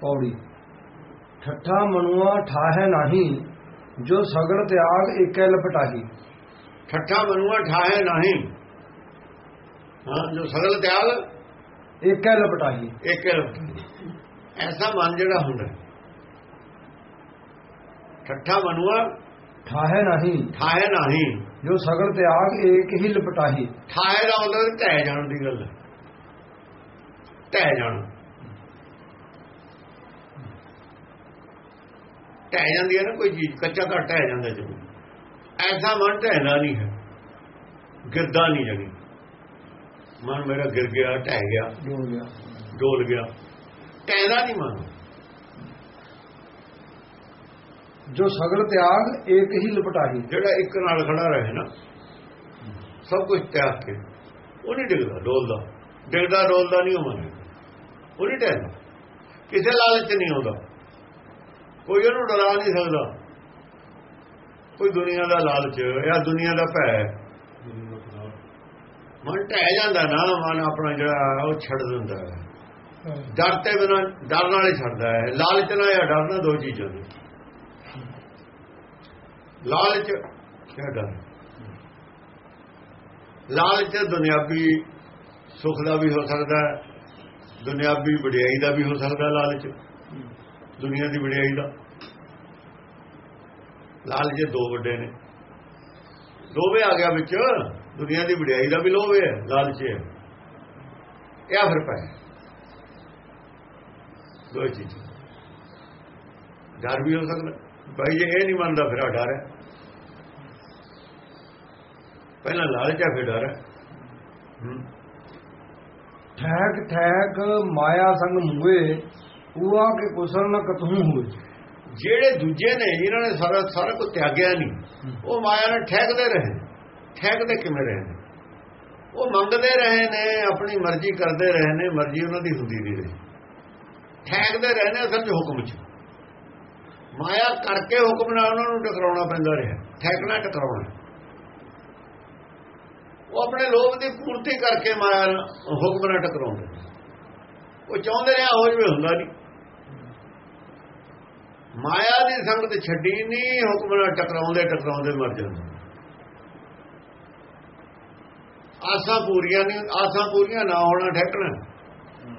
ਪੌੜੀ। ਠੱਠਾ ਮਨੁਆ ਠਾਹੈ ਨਾਹੀ ਜੋ ਸਗਲ ਤਿਆਗ ਏਕੈ ਲਪਟਾਹੀ। ਠੱਠਾ ਮਨੂਆ ਠਾਹੇ ਨਹੀਂ। ਹਾਂ ਜੋ ਸਗਲ ਤਿਆਗ ਏਕੈ ਲਪਟਾਹੀ। ਇੱਕ ਐਸਾ ਮਨ ਜਿਹੜਾ ਹੁੰਦਾ ਠੱਠਾ ਮਨੂਆ ਠਾਹੈ ਨਾਹੀ। ਠਾਹੇ ਨਹੀਂ। ਜੋ ਸਗਲ ਤਿਆਗ ਏਕ ਹੀ ਲਪਟਾਹੀ। ਠਾਹੇ ਦਾ ਮਤਲਬ ਢਹਿ ਜਾਣ ਦੀ ਗੱਲ ਹੈ। ਢਹਿ ਜਾਣਾ। ਢਹਿ ਜਾਂਦੀ ਹੈ ਨਾ ਕੋਈ ਚੀਜ਼ ਕੱਚਾ ਘਰ ਢਹਿ ਜਾਂਦਾ ਜਦੋਂ ਐਸਾ ਮਨ ਢਹਿਦਾ ਨਹੀਂ ਹੈ। ਗਿਰਦਾ ਨਹੀਂ ਜਣੀ ਮਨ ਮੇਰਾ ਗਿਰ ਗਿਆ ਢਹਿ ਗਿਆ ਡੋਲ ਗਿਆ। ਡੋਲ ਗਿਆ। ਢਹਿਦਾ ਨਹੀਂ ਮਨ। ਜੋ ਸਗਲ ਤਿਆਗ ਏਕ ਹੀ ਲਪਟਾਹੀ। ਜਿਹੜਾ ਇੱਕ ਨਾਲ ਖੜਾ ਰਹੇ ਨਾ ਸਭ ਕੁਝ ਤਿਆਗ ਕੇ ਉਹ ਨਹੀਂ ਡਿੱਗਦਾ ਡੋਲਦਾ। ਡਿੱਗਦਾ ਡੋਲਦਾ ਨਹੀਂ ਉਹ ਮਨ। ਉਹ ਨਹੀਂ ਢਹਿਦਾ। ਕਿਸੇ ਲਾਲਚ ਨਹੀਂ ਆਉਂਦਾ। ਕੋਈ ਉਹਨੂੰ ਡਰਾ ਨਹੀਂ ਸਕਦਾ। ਕੋਈ ਦੁਨੀਆ ਦਾ ਲਾਲਚ ਜਾਂ ਦੁਨੀਆ ਦਾ ਭੈ। ਮਨ ਢਹਿ ਜਾਂਦਾ ਨਾ ਮਨ ਆਪਣਾ ਜਿਹੜਾ ਉਹ ਛੱਡ ਦਿੰਦਾ ਹੈ। ਡਰ ਤੇ ਬਿਨਾਂ ਡਰ ਨਾਲ ਹੀ ਛੱਡਦਾ ਹੈ। ਲਾਲਚ ਨਾਲ ਜਾਂ ਡਰ ਨਾਲ ਦੋ ਚੀਜ਼ਾਂ ਨੇ। ਲਾਲਚ ਕਿਆ ਡਰ? ਲਾਲਚ ਦੁਨਿਆਵੀ ਸੁੱਖ ਦਾ ਵੀ ਹੋ ਸਕਦਾ ਹੈ। ਦੁਨਿਆਵੀ ਵਡਿਆਈ ਦਾ ਵੀ ਹੋ ਸਕਦਾ ਲਾਲਚ। ਦੁਨੀਆ ਦੀ ਵਡਿਆਈ ਦਾ। ਲਾਲਚ ਦੋ ਵੱਡੇ ਨੇ। ਲੋਭੇ ਆ ਗਿਆ ਵਿੱਚ, ਦੁਨੀਆ ਦੀ ਵਡਿਆਈ ਦਾ ਵੀ ਲੋਭ ਹੈ ਲਾਲਚ ਹੈ। ਇਹ ਫਿਰ ਪੈ ਦੋ ਚੀਜ਼ਾਂ। ਡਰ ਵੀ ਹੋ ਸਕਦਾ। ਭਾਈ ਜੇ ਇਹ ਨਹੀਂ ਮੰਨਦਾ, ਫਿਰ ਡਰ ਹੈ। ਪਹਿਲਾਂ ਲਾਲਚ ਹੈ ਫਿਰ ਡਰ ਹੈ। ਹੂੰ। ਠੈਕ ਠੈਕ, ਮਾਇਆ ਸੰਗ ਮੂਏ ਉਆ ਕੇ ਕੁਸਲ ਨ ਕਤਹੂ ਹੋਏ। ਜਿਹੜੇ ਦੂਜੇ ਨੇ ਜਿਨ੍ਹਾਂ ਨੇ ਸਾਰਾ ਸਾਰਾ ਕੁਝ ਤਿਆਗਿਆ ਨਹੀਂ। ਉਹ ਮਾਇਆ ਨਾਲ ਠਹਿਕਦੇ ਰਹੇ। ਠਹਿਕਦੇ ਕਿਵੇਂ ਰਹੇ ਨੇ? ਉਹ ਮੰਗਦੇ ਰਹੇ ਨੇ ਆਪਣੀ ਮਰਜ਼ੀ ਕਰਦੇ ਰਹੇ ਨੇ ਮਰਜ਼ੀ ਉਹਨਾਂ ਦੀ ਹੁੰਦੀ ਨਹੀਂ ਰਹੀ। ਠਹਿਕਦੇ ਰਹੇ ਨੇ ਅਸਲ 'ਚ ਹੁਕਮ 'ਚ। ਮਾਇਆ ਕਰਕੇ ਹੁਕਮ ਨਾਲ ਉਹਨਾਂ ਨੂੰ ਟਕਰਾਉਣਾ ਪੈਂਦਾ ਰਿਹਾ। ਠਹਿਕਣਾ ਟਕਰਾਉਣਾ। ਉਹ ਆਪਣੇ ਲੋਭ ਦੀ ਪੂਰਤੀ ਕਰਕੇ ਮਾਇਆ ਨਾਲ ਹੁਕਮ ਨਾਲ ਟਕਰਾਉਂਦੇ ਉਹ ਚਾਹੁੰਦੇ ਰਿਹਾ ਹੋ ਜਵੇ ਹੁੰਦਾ ਨਹੀਂ। ਮਾਇਆ ਦੀ ਸੰਗਤ ਛੱਡੀ ਨਹੀਂ ਹੁਕਮ ਨਾਲ ਟਕਰਾਉਂਦੇ ਟਕਰਾਉਂਦੇ ਮਰ ਜਾਂਦੇ। ਆਸਾਂ ਪੂਰੀਆਂ ਨਹੀਂ ਆਸਾਂ ਪੂਰੀਆਂ ਨਾ ਹੋਣਾ ਠੇਕਣਾ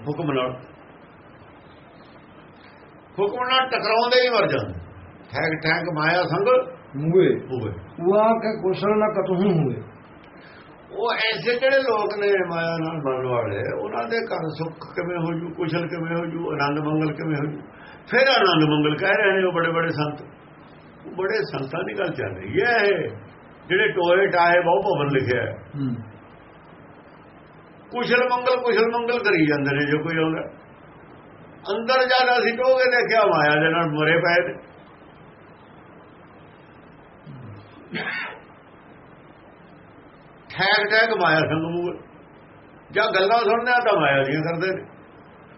ਹੁਕਮ ਨਾਲ। ਹੁਕਮ ਨਾਲ ਟਕਰਾਉਂਦੇ ਹੀ ਮਰ ਜਾਂਦੇ। ਠੈਕ ਠੈਕ ਮਾਇਆ ਸੰਗ ਮੂਏ ਹੋਵੇ ਉਆ ਕੇ ਕੁਸਲ ਨ ਕਤਹੂ ਹੋਏ ਉਹ ਐਸੇ ਜਿਹੜੇ ਲੋਕ ਨੇ ਮਾਇਆ ਨਾਲ ਮਰਨ ਵਾਲੇ ਉਹਨਾਂ ਦੇ ਘਰ ਸੁੱਖ ਕਿਵੇਂ ਹੋ ਜੂ ਕੁਸ਼ਲ ਕਿਵੇਂ ਹੋ ਜੂ ਆਨੰਦ ਮੰਗਲ ਕਿਵੇਂ ਹੋ ਜੂ? ਫਿਰ ਆਨੰਦ ਮੰਗਲ ਕਹਿ ਰਹੇ ਨੇ ਉਹ ਬੜੇ ਬੜੇ ਸੰਤ। ਉਹ ਬੜੇ ਸੰਤਾਂ ਦੀ ਗੱਲ ਚੱਲ ਰਹੀ ਹੈ ਇਹ। ਜਿਹੜੇ ਟੋਏ ਟਾਏ ਬਹੁ ਭਵਨ ਲਿਖਿਆ ਕੁਸ਼ਲ ਮੰਗਲ ਕੁਸ਼ਲ ਮੰਗਲ ਕਰੀ ਜਾਂਦੇ ਨੇ ਜੋ ਕੋਈ ਆਉਂਦਾ। ਅੰਦਰ ਜਦ ਅਸੀਂ ਟੋਗੇ ਦੇਖਿਆ ਮਾਇਆ ਦੇ ਨਾਲ ਮਰੇ ਪਏ ਨੇ। ਠੈਕ ਠੈਕ ਮਾਇਆ ਸੰਗ ਮੂਲ ਜਾਂ ਗੱਲਾਂ ਸੁਣਦੇ ਆ ਤਾਂ ਮਾਇਆ ਦੀਆਂ ਕਰਦੇ ਨੇ।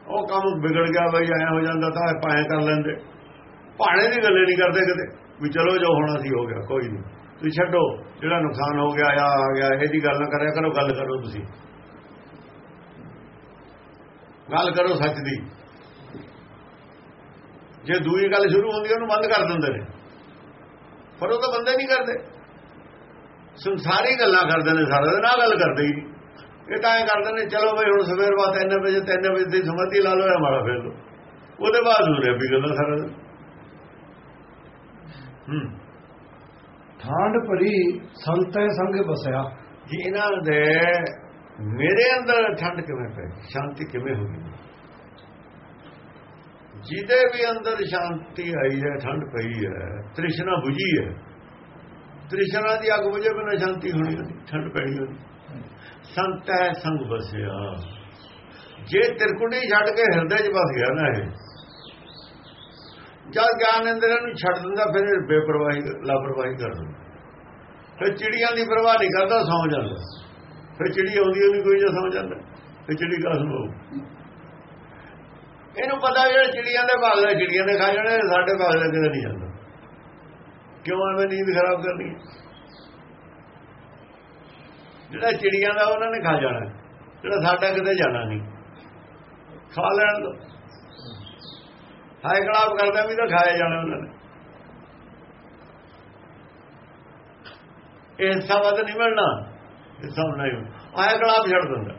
ਉਹ ਕੰਮ ਵਿਗੜ ਗਿਆ ਬਈ, ਐ ਹੋ ਜਾਂਦਾ ਤਾਂ ਪਾਏ ਕਰ ਲੈਂਦੇ। ਭਾਣੇ ਦੀ ਗੱਲੇ ਨਹੀਂ ਕਰਦੇ ਕਦੇ ਵੀ ਚਲੋ ਜੋ ਹੋਣਾ ਸੀ ਹੋ ਗਿਆ, ਕੋਈ ਨਹੀਂ। ਤੁਸੀਂ ਛੱਡੋ, ਜਿਹੜਾ ਨੁਕਸਾਨ ਹੋ ਗਿਆ ਆ ਆ ਗਿਆ, ਇਹਦੀ ਗੱਲ ਨਾ ਕਰਿਆ ਕਰੋ, ਗੱਲ ਕਰੋ ਤੁਸੀਂ। ਗੱਲ ਕਰੋ ਸੱਚ ਦੀ। ਜੇ ਦੂਈ ਗੱਲ ਸ਼ੁਰੂ ਹੁੰਦੀ ਉਹਨੂੰ ਬੰਦ ਕਰ ਦਿੰਦੇ ਨੇ। ਪਰ ਉਹ ਤਾਂ ਬੰਦੇ ਨਹੀਂ ਕਰਦੇ। ਸੰਸਾਰੀ ਗੱਲਾਂ ਕਰਦੇ ਨੇ ਸਾਰਾ ਦਿਨ ਆ ਗੱਲ ਕਰਦੇ ਹੀ ਨਹੀਂ। ਇਹ ਤਾਂ ਐ ਕਰਦੇ ਨੇ ਚਲੋ ਬਈ ਹੁਣ ਸਵੇਰ ਬਾਅਦ 3 ਵਜੇ 3 ਵਜੇ ਦੀ ਸਮਝੀ ਲਾ ਲਓ ਜਾਂ ਮਾਰਾ ਫੇਰ ਲਓ। ਉਹਦੇ ਬਾਅਦ ਹੋ ਰਿਹਾ ਵੀ ਗੱਲਾਂ ਸਾਰਾ ਹੂੰ। ਠਾਂਡ ਭਰੀ ਸੰਤੈ ਸੰਗ ਬਸਿਆ। ਜੀ ਇਹਨਾਂ ਦੇ ਮੇਰੇ ਅੰਦਰ ਠੰਡ ਕਿਵੇਂ ਪਈ ਸ਼ਾਂਤੀ ਕਿਵੇਂ ਹੋ ਗਈ? ਜਿਹਦੇ ਵੀ ਅੰਦਰ ਸ਼ਾਂਤੀ ਆਈ ਹੈ ਠੰਡ ਪਈ ਹੈ ਤ੍ਰਿਸ਼ਨਾ 부ਜੀ ਹੈ। ਤ੍ਰਿਸ਼ਨਾ ਦੀ ਅੱਗ ਬੁਝੇ ਬਿਨਾਂ ਸ਼ਾਂਤੀ ਹੋਣੀ ਨਹੀਂ ਠੰਡ ਪੈਣੀ ਹੋਣੀ। ਸੰਤ ਹੈ ਸੰਗ ਬਸਿਆ ਜੇ ਤਿਰਕੁਣੀ ਛੱਡ ਕੇ ਹਿਰਦੇ 'ਚ ਬਸ ਗਿਆ ਨਾ ਇਹ, ਜਦ ਗਿਆਨ ਇੰਦਰਾਂ ਨੂੰ ਛੱਡ ਦਿੰਦਾ, ਫਿਰ ਬੇਪਰਵਾਹੀ, ਲਾਪਰਵਾਹੀ ਕਰ ਦਿੰਦਾ। ਫਿਰ ਚਿੜੀਆਂ ਦੀ ਪਰਵਾਹ ਨਹੀਂ ਕਰਦਾ, ਸੌ ਜਾਂਦਾ। ਫਿਰ ਚਿੜੀ ਆਉਂਦੀ ਨਹੀਂ ਕੋਈ ਨਾ ਸੌ ਜਾਂਦਾ, ਫਿਰ ਚਿੜੀ ਕਾਸ ਨੂੰ ਇਹਨੂੰ ਪਤਾ ਜਿਹੜਾ ਚਿੜੀਆਂ ਦੇ ਭਾਗ ਦਾ ਚਿੜੀਆਂ ਦੇ ਖਾ ਜਾਣੇ, ਸਾਡੇ ਭਾਗ ਦਾ ਕਿਤੇ ਨਹੀਂ ਜਾਂਦਾ। ਕਿਉਂ ਐਵੇਂ ਨੀਂਦ ਖਰਾਬ ਕਰਨੀ ਜਿਹੜਾ ਚਿੜੀਆਂ ਦਾ ਉਹਨਾਂ ਨੇ ਖਾ ਜਾਣਾ। ਜਿਹੜਾ ਸਾਡਾ ਕਿਤੇ ਜਾਣਾ ਨਹੀਂ। ਖਾ ਲੈਣ ਦੋ। ਹਾਏ ਕਲਾਪ ਕਰਦਾ ਵੀ ਤਾਂ ਖਾਇਆ ਜਾਣਾ ਉਹਨਾਂ ਨੇ। ਇਹ ਹਿੱਸਾ ਵੱਧ ਨਹੀਂ ਮਿਲਣਾ। ਹਿੱਸਾ ਨਹੀਂ ਆਇਆ ਕਲਾਪ ਛੱਡ ਦਿੰਦਾ।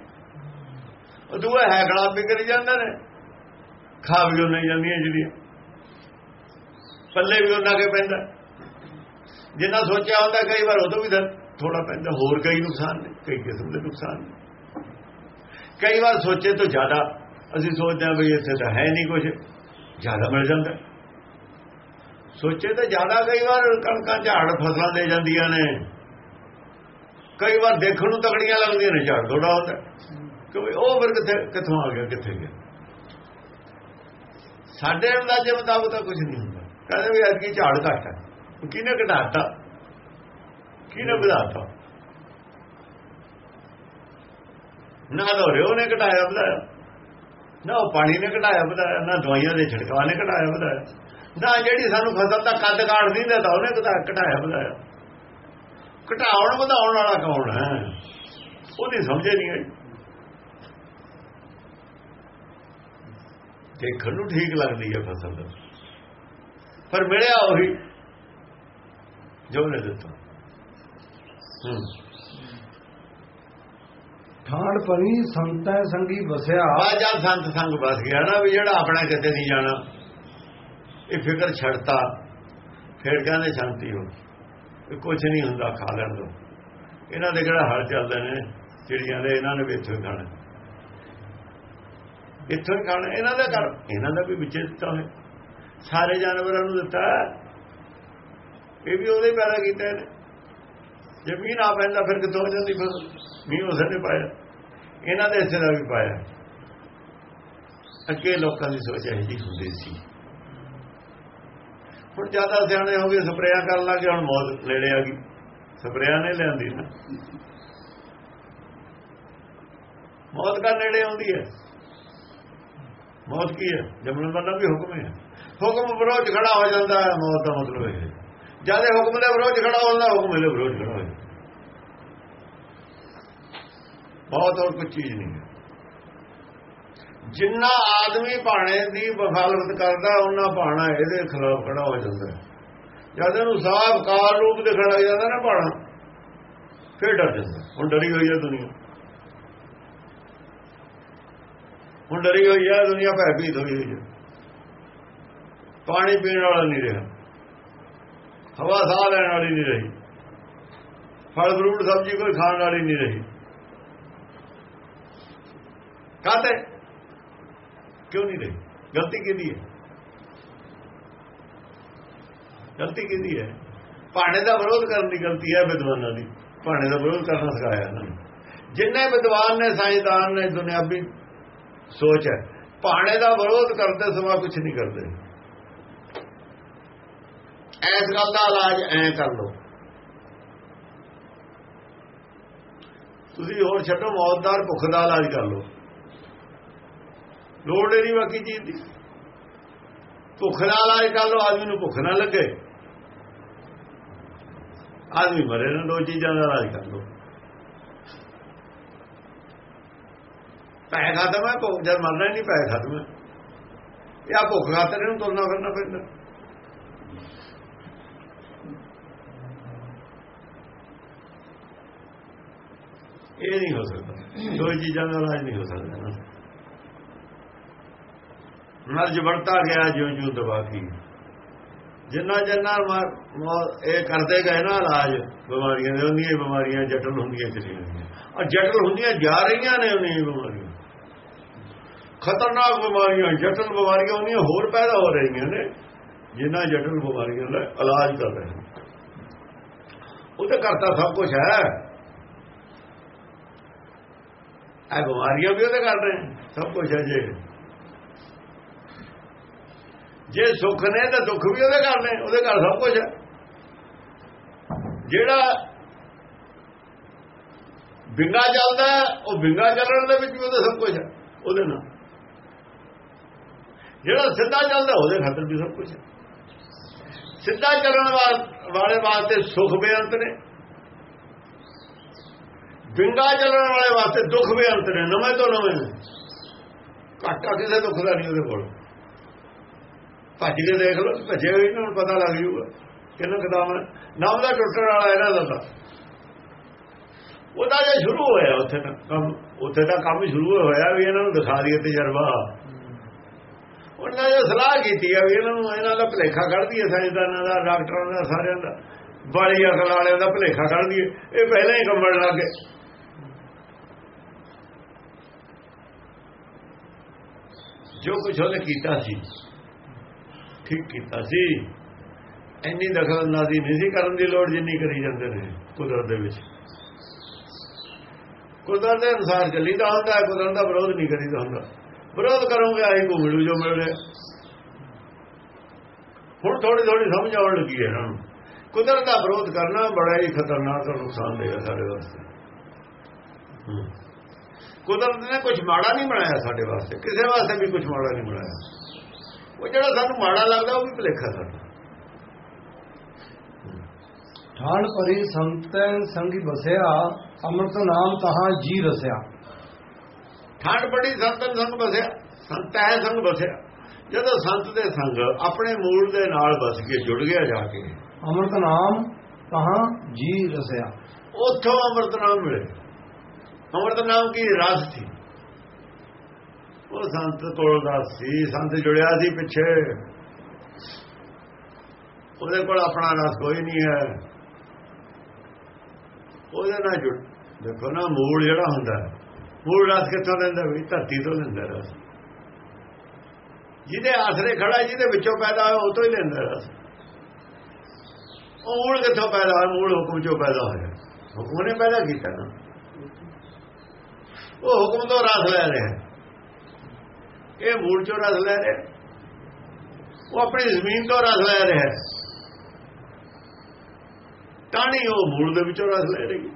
ਉਹ ਦੂਆ ਹੈ ਕਲਾਪ ਵੀ ਕਰੀ ਜਾਂਦਾ ਨੇ। ਖਾ ਵੀ ਨਹੀਂ ਜਾਂਦੀਆਂ ਜਿਹੜੀਆਂ ਪੱਲੇ ਵੀ ਉਹਨਾਂ ਕੇ ਪੈਂਦਾ। ਜਿੰਨਾ ਸੋਚਿਆ ਹੁੰਦਾ ਕਈ ਵਾਰ ਉਦੋਂ ਵੀ ਥੋੜਾ ਪੈਂਦਾ, ਹੋਰ ਕਈ ਨੁਕਸਾਨ ਨੇ, ਕਈ ਕਿਸਮ ਦੇ ਨੁਕਸਾਨ ਨੇ। ਕਈ ਵਾਰ ਸੋਚੇ ਤੋਂ ਜ਼ਿਆਦਾ, ਅਸੀਂ ਸੋਚਦੇ ਹਾਂ ਵੀ ਇੱਥੇ ਤਾਂ ਹੈ ਨਹੀਂ ਕੁਝ ਜ਼ਿਆਦਾ ਮਿਲ ਜਾਂਦਾ। ਸੋਚੇ ਤਾਂ ਜ਼ਿਆਦਾ ਕਈ ਵਾਰ ਕਣਕਾਂ ਝਾੜ ਫਸਲਾਂ ਦੇ ਜਾਂਦੀਆਂ ਨੇ। ਕਈ ਵਾਰ ਦੇਖਣ ਨੂੰ ਤਕੜੀਆਂ ਲੱਗਦੀਆਂ ਨੇ, ਝਾੜ ਥੋੜਾ ਹੁੰਦਾ। ਕਿਉਂਕਿ ਉਹ ਫਿਰ ਕਿੱਥੇ, ਕਿੱਥੋਂ ਆ ਗਿਆ, ਕਿੱਥੇ ਗਿਆ। ਸਾਡੇ ਅੰਦਾਜ਼ੇ ਮੁਤਾਬਕ ਤਾਂ ਕੁਝ ਨਹੀਂ ਹੁੰਦਾ। ਕਹਿੰਦੇ ਵੀ ਅੱਜ ਕੀ ਝਾੜ ਘੱਟ ਹੈ। ਕਿਹਨੇ ਘਟਾਤਾ? ਕਿਹਨੇ ਵਧਾਤਾ? ਨਾ ਦੋਰਿਓ ਨੇ ਘਟਾਇਆ, ਵਧਾਇਆ। ਨਾ ਉਹ ਪਾਣੀ ਨੇ ਘਟਾਇਆ, ਵਧਾਇਆ, ਨਾ ਦਵਾਈਆਂ ਦੇ ਛਿੜਕਾਅ ਨੇ ਘਟਾਇਆ, ਵਧਾਇਆ। ਨਾ ਜਿਹੜੀ ਸਾਨੂੰ ਫਸਲ ਦਾ ਕੱਦ ਕਾਟ ਨਹੀਂ ਦਿੰਦਾ, ਤਾਂ ਉਹਨੇ ਘਟਾਇਆ, ਵਧਾਇਆ। ਘਟਾਉਣ, ਵਧਾਉਣ ਵਾਲਾ ਕੌਣ ਹੈ? ਉਹਦੀ ਸਮਝੇ ਨਹੀਂ ਆਈ ਦੇਖਣ ਨੂੰ ਠੀਕ ਲੱਗਦੀ ਹੈ ਫਸਲ। ਪਰ ਮਿਲਿਆ ਉਹੀ, ਜੋ ਨੇ ਦਿੱਤਾ। ਠਾਣ ਪਰੀ ਸੰਤੈ ਸੰਗੀ ਵਸਿਆ। ਆ ਜਾਂ ਸੰਤ ਸੰਗ ਬਸ ਗਿਆ ਨਾ ਵੀ ਜਿਹੜਾ ਆਪਣਾ ਕਿਤੇ ਨਹੀਂ ਜਾਣਾ। ਇਹ ਫਿਕਰ ਛੱਡਤਾ। ਫਿਰ ਕਹਿੰਦੇ ਸ਼ਾਂਤੀ ਹੋ। ਇਹ ਕੁਝ ਨਹੀਂ ਹੁੰਦਾ ਖਾ ਲੈਣ ਦੋ ਇਹਨਾਂ ਦੇ ਕਿਹੜਾ ਹਲ ਚੱਲਦੇ ਨੇ? ਚਿੜੀਆਂ ਦੇ ਇਹਨਾਂ ਨੇ ਵੀ ਇੱਥੋਂ ਹੀ ਖਾਣਾ। ਇੱਥੋਂ ਖਾਣਾ। ਇਹਨਾਂ ਦਾ ਕਰ ਇਹਨਾਂ ਦਾ ਵੀ ਵਿੱਚੇ ਦਿੱਤਾ ਹੋਇਆ। ਸਾਰੇ ਜਾਨਵਰਾਂ ਨੂੰ ਦਿੱਤਾ। ਇਹ ਵੀ ਉਹਦੇ ਪੈਦਾ ਕੀਤੇ ਨੇ। ਜੇ ਮੀਂਹ ਨਾ ਪੈਂਦਾ, ਫਿਰ ਕਿੱਥੋਂ ਜਾਂਦੀ? ਫਿਰ ਮੀਂਹ ਉਸੇ ਨੇ ਪਾਇਆ। ਇਹਨਾਂ ਦੇ ਹਿੱਸੇ ਦਾ ਵੀ ਪਾਇਆ। ਅੱਗੇ ਲੋਕਾਂ ਦੀ ਸੋਚ ਇਹ ਜੀ ਹੁੰਦੀ ਸੀ। ਹੁਣ ਜ਼ਿਆਦਾ ਸਿਆਣੇ ਹੋ ਗਏ, ਸਪਰੇਆਂ ਕਰਨ ਲੱਗੇ ਹੁਣ ਮੌਤ ਨੇੜੇ ਆ ਗਈ। ਸਪਰੇਆਂ ਨੇ ਲਿਆਂਦੀ ਨਾ। ਮੌਤ ਦਾ ਨੇੜੇ ਆਉਂਦੀ ਹੈ। ਮੌਤ ਕੀ ਹੈ? ਜਮਨ ਦਾ ਵੀ ਹੁਕਮ ਹੈ। ਹੁਕਮ ਵਿਰੋਧ ਖੜਾ ਹੋ ਜਾਂਦਾ ਹੈ, ਮੌਤ ਦਾ ਮਤਲਬ ਇਹ ਜਦ ਇਹ ਹੁਕਮ ਦੇ ਵਿਰੋਧ ਖੜਾ ਹੁੰਦਾ ਹੁਕਮ ਦੇ ਵਿਰੋਧ ਖੜਾ ਹੋ ਜਾਂਦਾ ਬਹੁਤ ਹੋਰ ਕੋਈ ਚੀਜ਼ ਨਹੀਂ ਹੈ। ਜਿੰਨਾ ਆਦਮੀ ਭਾਣੇ ਦੀ ਬਖਾਲਤ ਕਰਦਾ ਉਹਨਾਂ ਭਾਣਾ ਇਹਦੇ ਖਿਲਾਫ ਖੜਾ ਹੋ ਜਾਂਦਾ ਜਦ ਇਹਨੂੰ ਸਾਫ਼ ਕਾਰ ਰੂਪ ਦੇ ਖੜਾ ਜਾਂਦਾ ਨਾ ਭਾਣਾ, ਫਿਰ ਡਰ ਜਾਂਦਾ। ਹੁਣ ਡਰੀ ਹੋਈ ਹੈ ਦੁਨੀਆ। ਹੁਣ ਡਰੀ ਹੋਈ ਹੈ, ਦੁਨੀਆ ਭੈਭੀਤ ਹੋਈ ਹੋਈ ਹੈ। ਪਾਣੀ ਪੀਣ ਵਾਲਾ ਨਹੀਂ ਰਿਹਾ। ਹਵਾ ਸਾਹ ਲੈਣ ਵਾਲੀ ਨਹੀਂ ਰਹੀ। ਫਲ ਫਰੂਟ ਸਬਜ਼ੀ ਕੋਈ ਖਾਣ ਵਾਲੀ ਨਹੀਂ ਰਹੀ। ਕਾਤੇ ਕਿਉਂ ਨਹੀਂ ਰਹੀ? ਗਲਤੀ ਕਿਹਦੀ ਹੈ? ਗਲਤੀ ਕਿਹਦੀ ਹੈ? ਭਾਣੇ ਦਾ ਵਿਰੋਧ ਕਰਨ ਦੀ ਗਲਤੀ ਹੈ ਵਿਦਵਾਨਾਂ ਦੀ। ਭਾਣੇ ਦਾ ਵਿਰੋਧ ਕਰਨਾ ਸਿਖਾਇਆ ਇਹਨਾਂ ਨੇ। ਜਿੰਨੇ ਵਿਦਵਾਨ ਨੇ, ਸਾਇੰਸਦਾਨ ਨੇ, ਦੁਨਿਆਵੀ ਸੋਚ ਹੈ। ਭਾਣੇ ਦਾ ਵਿਰੋਧ ਕਰਦੇ ਸਵਾ ਕੁਝ ਨਹੀਂ ਕਰਦੇ। ਐਸ ਗੱਲ ਦਾ ਇਲਾਜ ਐ ਕਰ ਲਓ। ਤੁਸੀਂ ਹੋਰ ਛੱਡੋ, ਮੌਤਦਾਰ ਭੁੱਖ ਦਾ ਇਲਾਜ ਕਰ ਲਓ। ਲੋੜ ਨਹੀਂ ਬਾਕੀ ਚੀਜ਼ ਦੀ। ਭੁੱਖ ਦਾ ਇਲਾਜ ਕਰ ਲਓ, ਆਦਮੀ ਨੂੰ ਭੁੱਖ ਨਾ ਲੱਗੇ। ਆਦਮੀ ਮਰੇ ਨਾ, ਦੋ ਚੀਜ਼ਾਂ ਦਾ ਇਲਾਜ ਕਰ ਲਓ। ਪੈ ਖਤਮ ਹੈ ਭੁੱਖ ਜਦ ਮਰਨਾ ਨਹੀਂ ਪੈ ਖਤਮ ਹੈ ਇਹ ਭੁੱਖ ਖਾਤਰ ਇਹਨੂੰ ਤੁਰਨਾ ਫਿਰਨਾ ਪੈਂਦਾ। ਇਹ ਨਹੀਂ ਹੋ ਸਕਦਾ। ਦੋ ਚੀਜ਼ਾਂ ਦਾ ਇਲਾਜ ਨਹੀਂ ਹੋ ਸਕਦਾ ਨਾ। ਮਰਜ ਗਿਆ ਜਿਉਂ ਜਿਉਂ ਦਬਾ ਕੀ। ਜਿੰਨਾ ਜਿੰਨਾ ਇਹ ਕਰਦੇ ਗਏ ਨਾ ਇਲਾਜ ਬਿਮਾਰੀਆਂ ਦੇ, ਉਹਨੀਆਂ ਬਿਮਾਰੀਆਂ, ਜਟਲ ਹੁੰਦੀਆਂ ਚਲੀ ਗਈਆਂ। ਔਰ ਜਟਲ ਹੁੰਦੀਆਂ ਜਾ ਰਹੀਆਂ ਨੇ, ਉਹਨੀਆਂ ਬਿਮਾਰੀਆਂ। ਖਤਰਨਾਕ ਬਿਮਾਰੀਆਂ, ਜਟਲ ਬਿਮਾਰੀਆਂ ਉਹਨੀਆਂ ਹੋਰ ਪੈਦਾ ਹੋ ਰਹੀਆਂ ਨੇ, ਜਿੰਨਾ ਜਟਲ ਬਿਮਾਰੀਆਂ ਦਾ ਇਲਾਜ ਕਰ ਰਹੇ ਨੇ। ਉਹਦੇ ਕਰਤਾ ਸਭ ਕੁਝ ਹੈ। ਇਹ ਬਿਮਾਰੀਆਂ ਵੀ ਉਹਦੇ ਕਰ ਰਹੇ ਸਭ ਕੁਝ ਹੈ ਜੇ। ਜੇ ਸੁੱਖ ਨੇ ਤਾਂ ਦੁੱਖ ਵੀ ਉਹਦੇ ਘਰ ਨੇ ਉਹਦੇ ਘਰ ਸਭ ਕੁਝ ਹੈ। ਜਿਹੜਾ ਬਿੰਗਾ ਚੱਲਦਾ, ਉਹ ਬਿੰਗਾ ਚੱਲਣ ਦੇ ਵਿੱਚ ਵੀ ਉਹਦਾ ਸਭ ਕੁਝ ਹੈ, ਉਹਦੇ ਨਾਲ। ਜਿਹੜਾ ਸਿੱਧਾ ਚੱਲਦਾ, ਉਹਦੇ ਖਾਤਰ ਵੀ ਸਭ ਕੁਝ ਹੈ। ਸਿੱਧਾ ਚੱਲਣ ਵਾਲੇ ਵਾਸਤੇ ਸੁਖ ਬੇਅੰਤ ਨੇ। ਬਿੰਗਾ ਚੱਲਣ ਵਾਲੇ ਵਾਸਤੇ ਦੁੱਖ ਬੇਅੰਤ ਨੇ, ਨਵੇਂ ਤੋਂ ਨਵੇਂ ਨੇ। ਘਾਟਾ ਕਿਸੇ ਦੁੱਖ ਦਾ ਨਹੀਂ ਉਹਦੇ ਕੋਲ। ਭੱਜ ਕੇ ਦੇਖ ਲਓ, ਭੱਜੇ ਹੋਏ ਨੂੰ ਪਤਾ ਲੱਗ ਜੂਗਾ ਕਿੰਨਾ ਕਦਮ ਹੈ ਨਾਮ ਦਾ ਟੁੱਟਣ ਵਾਲਾ ਇਹਨਾਂ ਦਾ ਤਾਂ। ਉਹਦਾ ਜੇ ਸ਼ੁਰੂ ਹੋਇਆ ਉੱਥੇ ਤਾਂ ਕੰਮ, ਉੱਥੇ ਤਾਂ ਕੰਮ ਸ਼ੁਰੂ ਹੋਇਆ ਵੀ ਇਹਨਾਂ ਨੂੰ ਦਿਖਾ ਦਈਏ ਤਜਰਬਾ। ਉਹਨਾਂ ਨੇ ਸਲਾਹ ਕੀਤੀ ਆ ਵੀ ਇਹਨਾਂ ਨੂੰ, ਇਹਨਾਂ ਦਾ ਭਲੇਖਾ ਕੱਢ ਦਈਏ, ਸਾਇੰਸਦਾਨਾਂ ਦਾ, ਡਾਕਟਰਾਂ ਦਾ, ਸਾਰਿਆਂ ਦਾ। ਬਾਲੀ ਅਕਲ ਵਾਲਿਆਂ ਦਾ ਭਲੇਖਾ ਕੱਢ ਦਈਏ। ਇਹ ਪਹਿਲਾਂ ਹੀ ਕੰਬਣ ਗਏ। ਜੋ ਕੁਝ ਉਹਨੇ ਕੀਤਾ ਸੀ, ਠੀਕ ਕੀਤਾ ਸੀ। ਇੰਨੀ ਦਖਲ ਅੰਦਾਜ਼ੀ ਨਹੀਂ ਸੀ ਕਰਨ ਦੀ ਲੋੜ ਜਿੰਨੀ ਕਰੀ ਜਾਂਦੇ ਨੇ ਕੁਦਰਤ ਦੇ ਵਿੱਚ। ਕੁਦਰਤ ਦੇ ਅਨੁਸਾਰ ਚੱਲੀਦਾ ਹੁੰਦਾ ਹੈ ਕੁਦਰਤ ਦਾ ਵਿਰੋਧ ਨਹੀਂ ਕਰੀਦਾ ਹੁੰਦਾ। ਵਿਰੋਧ ਕਰੋਗੇ, ਆਹੀ ਕੋ ਜੋ ਮਿਲ ਰਿਹਾ ਹੁਣ ਥੋੜੀ ਥੋੜੀ ਸਮਝ ਆਉਣ ਲੱਗੀ ਹੈ ਇਹਨਾਂ ਨੂੰ। ਕੁਦਰਤ ਦਾ ਵਿਰੋਧ ਕਰਨਾ ਬੜਾ ਹੀ ਖਤਰਨਾਕ ਨੁਕਸਾਨ ਨੁਕਸਾਨਦੇਹ ਹੈ ਸਾਡੇ ਵਾਸਤੇ। ਕੁਦਰਤ ਨੇ ਕੁਝ ਮਾੜਾ ਨਹੀਂ ਬਣਾਇਆ ਸਾਡੇ ਵਾਸਤੇ ਕਿਸੇ ਵਾਸਤੇ ਵੀ ਕੁਝ ਮਾੜਾ ਨਹੀਂ ਬਣਾਇਆ। ਉਹ ਜਿਹੜਾ ਸਾਨੂੰ ਮਾੜਾ ਲੱਗਦਾ ਉਹ ਵੀ ਭੁਲੇਖਾ ਸਾਡਾ ਠਾਣ ਭਰੀ ਸੰਤਨ ਸੰਗੀ ਬਸਿਆ ਅੰਮ੍ਰਿਤ ਨਾਮ ਤਹਾਂ ਜੀ ਰਸਿਆ। ਠੰਡ ਬੜੀ ਸੰਤਨ ਸੰਗ ਬਸਿਆ ਸੰਤ ਹੈ ਸੰਗ ਬਸਿਆ। ਜਦੋਂ ਸੰਤ ਦੇ ਸੰਗ ਆਪਣੇ ਮੂਲ ਦੇ ਨਾਲ ਬਸ ਕੇ ਜੁੜ ਗਿਆ ਜਾ ਕੇ ਅੰਮ੍ਰਿਤ ਨਾਮ ਤਹਾਂ ਜੀ ਰਸਿਆ। ਉੱਥੋਂ ਅੰਮ੍ਰਿਤ ਨਾਮ ਮਿਲੇ। ਅੰਮ੍ਰਿਤ ਨਾਮ ਕੀ? ਰਸ ਸੀ। ਉਹ ਸੰਤ ਕੋਲ ਦਾ ਸੀ, ਸੰਤ ਜੁੜਿਆ ਸੀ ਪਿੱਛੇ। ਉਹਦੇ ਕੋਲ ਆਪਣਾ ਰਸ ਕੋਈ ਨਹੀਂ ਹੈ। ਉਹਦੇ ਨਾਲ ਜੁੜ ਦੇਖੋ ਨਾ, ਮੂਲ ਜਿਹੜਾ ਹੁੰਦਾ ਮੂਲ ਰਸ ਕਿੱਥੋਂ ਲੈਂਦਾ? ਵੀ ਧਰਤੀ ਤੋਂ ਲੈਂਦਾ ਰਸ। ਜਿਹਦੇ ਆਸਰੇ ਖੜਾ, ਜਿਹਦੇ ਵਿੱਚੋਂ ਪੈਦਾ ਹੋਇਆ, ਉਹ ਤੋਂ ਹੀ ਲੈਂਦਾ ਰਸ। ਉਹ ਮੂਲ ਕਿੱਥੋਂ ਪੈਦਾ ਹੋਇਆ? ਮੂਲ ਹੁਕਮ ਚੋਂ ਪੈਦਾ ਹੋਇਆ। ਹੁਕਮ ਨੇ ਪੈਦਾ ਕੀਤਾ ਨਾ। ਉਹ ਹੁਕਮ ਤੋਂ ਰਸ ਲੈ ਰਿਹਾ। ਇਹ ਮੂਲ ਚੋਂ ਰਸ ਲੈ ਰਿਹਾ। ਉਹ ਆਪਣੀ ਜ਼ਮੀਨ ਤੋਂ ਰਸ ਲੈ ਰਿਹਾ। ਟਾਣੀ ਉਹ ਮੂਲ ਦੇ ਵਿੱਚੋਂ ਰਸ ਲੈ ਰਹੀ।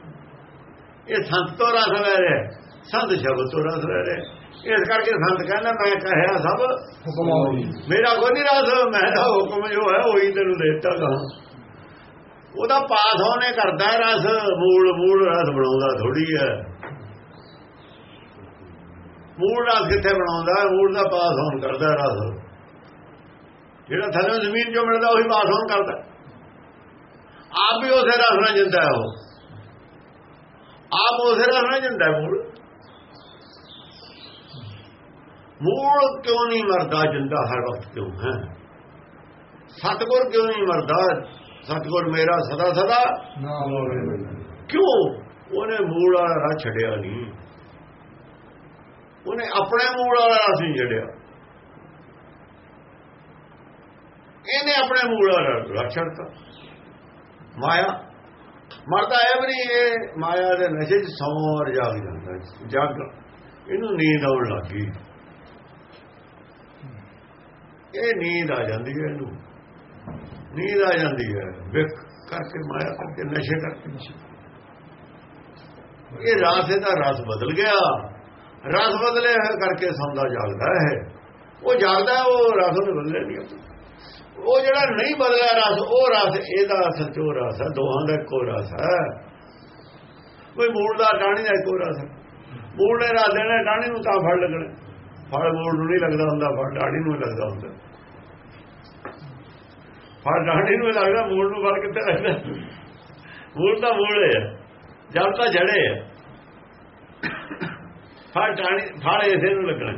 ਇਹ ਸੰਤ ਤੋਂ ਰਸ ਲੈ ਰਿਹਾ। ਸੰਤ ਸ਼ਬਦ ਤੋਂ ਰਸ ਲੈ ਰਿਹਾ। ਇਸ ਕਰਕੇ ਸੰਤ ਕਹਿੰਦਾ ਮੈਂ ਕਹਿਆ ਸਭ ਹੁਕਮ ਆਉਣੀ ਮੇਰਾ ਕੋਈ ਨਹੀਂ ਰਸ ਮੈਂ ਤਾਂ ਹੁਕਮ ਜੋ ਹੈ ਉਹੀ ਤੈਨੂੰ ਦੇਤਾ ਕਹਾਂ ਉਹਦਾ ਪਾਸ ਹੋਣੇ ਕਰਦਾ ਰਸ ਮੂਲ ਮੂਲ ਰਸ ਬਣਾਉਂਦਾ ਥੋੜੀ ਹੈ। ਮੂਲ ਰਸ ਕਿੱਥੇ ਬਣਾਉਂਦਾ? ਮੂਲ ਦਾ ਪਾਸ ਹੋਣ ਕਰਦਾ ਰਸ। ਜਿਹੜਾ ਥੱਲੇ ਜ਼ਮੀਨ ਚੋਂ ਮਿਲਦਾ ਉਹੀ ਪਾਸ ਹੋਣ ਕਰਦਾ। ਆਪ ਵੀ ਉਸੇ ਰਸ ਨਾਲ ਜਿੰਦਾ ਹੈ ਉਹ। ਆਪ ਉਸੇ ਰਸ ਨਾਲ ਜਿੰਦਾ ਮੂਲ। ਮੂਲ ਕਿਉਂ ਨਹੀਂ ਮਰਦਾ ਜਿੰਦਾ ਹਰ ਵਕਤ ਕਿਉਂ ਹੈ? ਸਤਗੁਰ ਕਿਉਂ ਨਹੀਂ ਮਰਦਾ? ਸਤਗੁਰ ਮੇਰਾ ਸਦਾ ਸਦਾ। ਨਾਮ ਕਿਉਂ? ਉਹਨੇ ਮੂਲ ਵਾਲਾ ਰਾਹ ਛੱਡਿਆ ਨਹੀਂ। ਉਹਨੇ ਆਪਣੇ ਮੂਲ ਵਾਲਾ ਰਸ ਨਹੀਂ ਛੱਡਿਆ। ਇਹਨੇ ਆਪਣੇ ਮੂਲ ਵਾਲਾ ਰਾਹ ਛੱਡਤਾ। ਮਾਇਆ। ਮਰਦਾ ਹੈ ਵੀ ਨਹੀਂ, ਇਹ ਮਾਇਆ ਦੇ ਨਸ਼ੇ 'ਚ ਸੌਰ ਜਾਗ ਜਾਂਦਾ ਜਾਗ। ਇਹਨੂੰ ਨੀਂਦ ਆਉਣ ਲੱਗੀ ਇਹ ਨੀਂਦ ਆ ਜਾਂਦੀ ਹੈ ਇਹਨੂੰ। ਨੀਂਦ ਆ ਜਾਂਦੀ ਹੈ। ਵਿਖ ਕਰਕੇ, ਮਾਇਆ ਕਰਕੇ, ਨਸ਼ੇ ਕਰਕੇ। ਇਹ ਰਾਸ, ਇਹਦਾ ਰਸ ਬਦਲ ਗਿਆ। ਰਸ ਬਦਲੇ ਹੈ ਕਰਕੇ ਸੌਂਦਾ ਜਾਗਦਾ ਹੈ ਉਹ ਜਾਗਦਾ, ਉਹ ਰਸ ਨੂੰ ਬਦਲੇ ਨਹੀਂ ਉਹ ਜਿਹੜਾ ਨਹੀਂ ਬਦਲਿਆ ਰਸ, ਉਹ ਰਸ, ਇਹਦਾ ਸੱਚੋ ਰਸ ਹੈ, ਦੋਹਾਂ ਦਾ ਇੱਕੋ ਰਸ ਹੈ। ਕੋਈ ਮੂਲ ਦਾ ਟਾਣੀ ਦਾ ਇੱਕੋ ਰਸ ਹੈ। ਮੂਲ ਨੇ ਰਸ ਦੇਣਾ ਟਾਣੀ ਨੂੰ ਤਾਂ ਫੜ ਲੱਗਣਾ। ਫੜ ਮੂਲ ਨੂੰ ਨਹੀਂ ਲੱਗਦਾ ਹੁੰਦਾ, ਫਲ ਡਾਣੀ ਨੂੰ ਲੱਗਦਾ ਹੁੰਦਾ। ਫਲ ਟਾਣੀ ਨੂੰ ਹੀ ਲੱਗਦਾ, ਮੂਲ ਨੂੰ ਫੜ ਕਿੱਥੇ ਲੱਗਦਾ? ਮੂਲ ਤਾਂ ਮੂਲ ਹੈ ਜਦ ਤਾਂ ਜੜੇ ਹੈ। ਫਲ ਟਾਣੀ ਫਲ ਇਸੇ ਨੂੰ ਲੱਗਣਾ।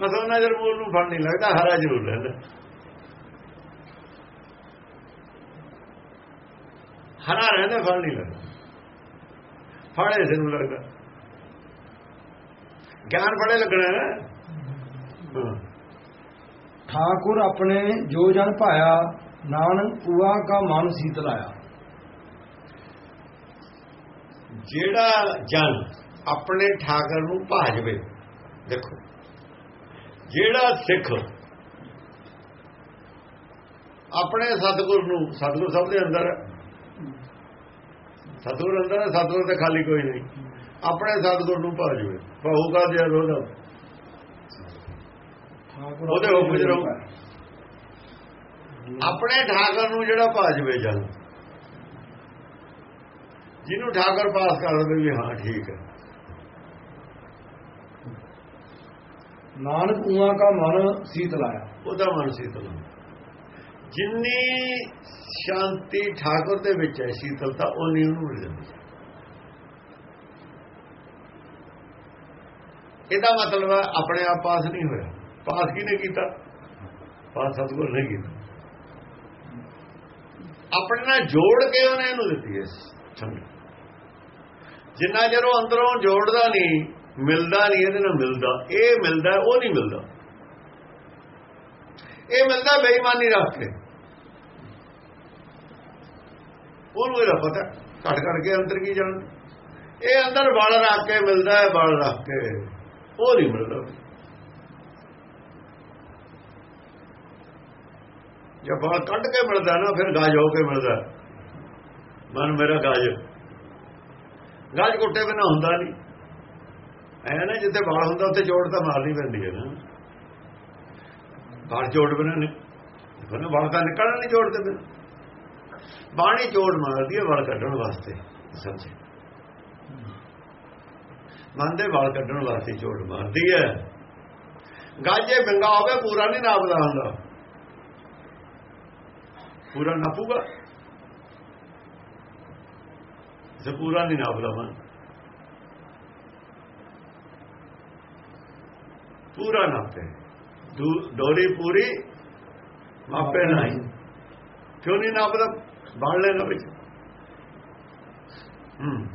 ਮਸਲ ਨਜ਼ਰ ਮੂਲ ਨੂੰ ਫਲ ਨਹੀਂ ਲੱਗਦਾ, ਹਰਾ ਜ਼ਰੂਰ ਰਹਿੰਦਾ। ਹਰਾ ਰਹਿੰਦਾ ਫਲ ਨਹੀਂ ਲੱਗਦਾ। ਫਲ ਇਸੇ ਨੂੰ ਲੱਗਦਾ। ਗਿਆਨ ਫੜੇ ਲੱਗਣਾ ਹੈ ਠਾਕੁਰ ਆਪਣੇ ਜੋ ਜਨ ਭਾਇਆ, ਨਾਨਕ ਪੂਆ ਕਾ ਮਨ ਸੀਤਲਾਇਆ ਜਿਹੜਾ ਜਨ ਆਪਣੇ ਠਾਕਰ ਨੂੰ ਭਾ ਜਵੇ ਦੇਖੋ। ਜਿਹੜਾ ਸਿੱਖ ਆਪਣੇ ਸਤਿਗੁਰ ਨੂੰ ਸਤਿਗੁਰ ਸਭ ਦੇ ਅੰਦਰ ਸਤਿਗੁਰ ਅੰਦਰ ਸਤਿਗੁਰ ਤੇ ਖਾਲੀ ਕੋਈ ਨਹੀਂ। ਆਪਣੇ ਸਤਿਗੁਰ ਨੂੰ ਭਾ ਜਵੇ ਭਾਊਗਾ ਦੇ ਉਹਦਾ ਠਾਕੁਰ ਉਹਦੇ ਹੁਕਮ ਰਹੋ। ਆਪਣੇ ਠਾਕਰ ਨੂੰ ਜਿਹੜਾ ਭਾ ਜਵੇ ਜਨ ਜਿਹਨੂੰ ਠਾਕਰ ਪਾਸ ਕਰ ਦੇਵੇ ਵੀ ਹਾਂ ਠੀਕ ਹੈ। ਨਾਨਕ ਉਹਾਂ ਕਾ ਮਨ ਸੀਤ ਲਾਇਆ। ਉਹਦਾ ਮਨ ਸੀਤਲ ਹੁੰਦਾ। ਜਿੰਨੀ ਸ਼ਾਂਤੀ ਠਾਕੁਰ ਦੇ ਵਿੱਚ ਹੈ ਸੀਤਲਤਾ ਉਨੀ ਉਹਨੂੰ ਮਿਲ ਜਾਂਦੀ ਹੈ। ਇਹਦਾ ਮਤਲਬ ਹੈ ਆਪਣੇ ਆਪ ਪਾਸ ਨਹੀਂ ਹੋਇਆ। ਪਾਸ ਕਿਹਨੇ ਕੀਤਾ? ਪਾਸ ਸਤਿਗੁਰ ਨੇ ਕੀਤਾ। ਆਪਣੇ ਨਾਲ ਜੋੜ ਕੇ ਉਹਨੇ ਇਹਨੂੰ ਦਿੱਤੀ ਹੈ ਸੰਗਤ। ਜਿੰਨਾ ਚਿਰ ਉਹ ਅੰਦਰੋਂ ਜੋੜਦਾ ਨਹੀਂ, ਮਿਲਦਾ ਨਹੀਂ, ਇਹਦੇ ਨਾਲ ਮਿਲਦਾ। ਇਹ ਮਿਲਦਾ, ਉਹ ਨਹੀਂ ਮਿਲਦਾ। ਇਹ ਮਿਲਦਾ ਬੇਈਮਾਨੀ ਰੱਖ ਕੇ। ਉਹਨੂੰ ਇਹਦਾ ਪਤਾ, ਘਟ ਕਰਕੇ ਅੰਦਰ ਕੀ ਜਾਣ। ਇਹ ਅੰਦਰ ਬਲ ਰੱਖ ਕੇ ਮਿਲਦਾ ਹੈ, ਬਲ ਰੱਖ ਕੇ। ਉਹ ਨਹੀਂ ਮਿਲਦਾ। ਜੇ ਬਲ ਕੱਢ ਕੇ ਮਿਲਦਾ ਨਾ, ਫਿਰ ਗਾਜ ਹੋ ਕੇ ਮਿਲਦਾ। ਮਨ ਮੇਰਾ ਗਾਜ। ਗਾਜ ਕੁੱਟੇ ਬਿਨਾ ਹੁੰਦਾ ਨਹੀਂ। ਐ ਨਾ ਜਿੱਥੇ ਬਾਲ ਹੁੰਦਾ, ਉੱਥੇ ਜੋੜ ਤਾਂ ਮਾਰਨੀ ਪੈਂਦੀ ਹੈ ਨਾ। ਬਾਲ ਜੋੜ ਬਿਨਾ ਨਹੀਂ। ਬਣਾ ਬਾਲ ਤਾਂ ਨਿਕਲਣਾ ਨਹੀਂ ਜੋੜਦੇ ਬਿਨਾ। ਬਾਣੀ ਜੋੜ ਮਾਰਦੀ ਹੈ ਵਾਲ ਕੱਢਣ ਵਾਸਤੇ ਸਮਝੇ ਮਨ ਦੇ ਵਾਲ ਕੱਢਣ ਵਾਸਤੇ ਜੋੜ ਮਾਰਦੀ ਹੈ। ਗਾਜੇ ਬੰਗਾ ਹੋਵੇ, ਪੂਰਾ ਨਹੀਂ ਨਾਪਦਾ ਹੁੰਦਾ। ਪੂਰਾ ਨਾਪੂਗਾ। ਜੇ ਪੂਰਾ ਨਹੀਂ ਨਾਪਦਾ ਮਨ ਪੂਰਾ ਨਾਪੇ ਦੂ- ਡੋਰੀ ਪੂਰੀ ਮਾਪੇ ਨਹੀਂ। ਕਿਉਂ ਨਹੀਂ ਨਾਪਦਾ ਬਾੜ ਲੈਣਾ ਵਿੱਚ। ਹੂੰ।